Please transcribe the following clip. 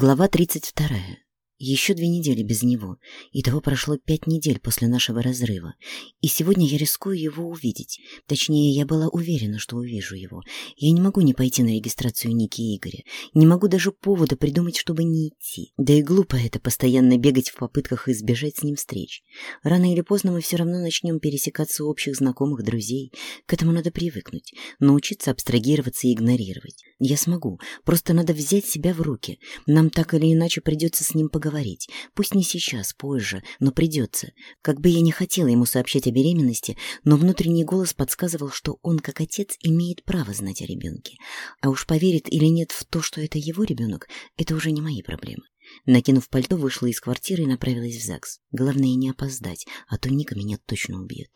Глава 32. Еще две недели без него. и того прошло пять недель после нашего разрыва. И сегодня я рискую его увидеть. Точнее, я была уверена, что увижу его. Я не могу не пойти на регистрацию Ники и Игоря. Не могу даже повода придумать, чтобы не идти. Да и глупо это постоянно бегать в попытках избежать с ним встреч. Рано или поздно мы все равно начнем пересекаться у общих знакомых, друзей. К этому надо привыкнуть. Научиться абстрагироваться и игнорировать. Я смогу. Просто надо взять себя в руки. Нам так или иначе придется с ним поговорить. Пусть не сейчас, позже, но придется. Как бы я не хотела ему сообщать о беременности, но внутренний голос подсказывал, что он, как отец, имеет право знать о ребенке. А уж поверит или нет в то, что это его ребенок, это уже не мои проблемы. Накинув пальто, вышла из квартиры и направилась в ЗАГС. Главное не опоздать, а то Ника меня точно убьет.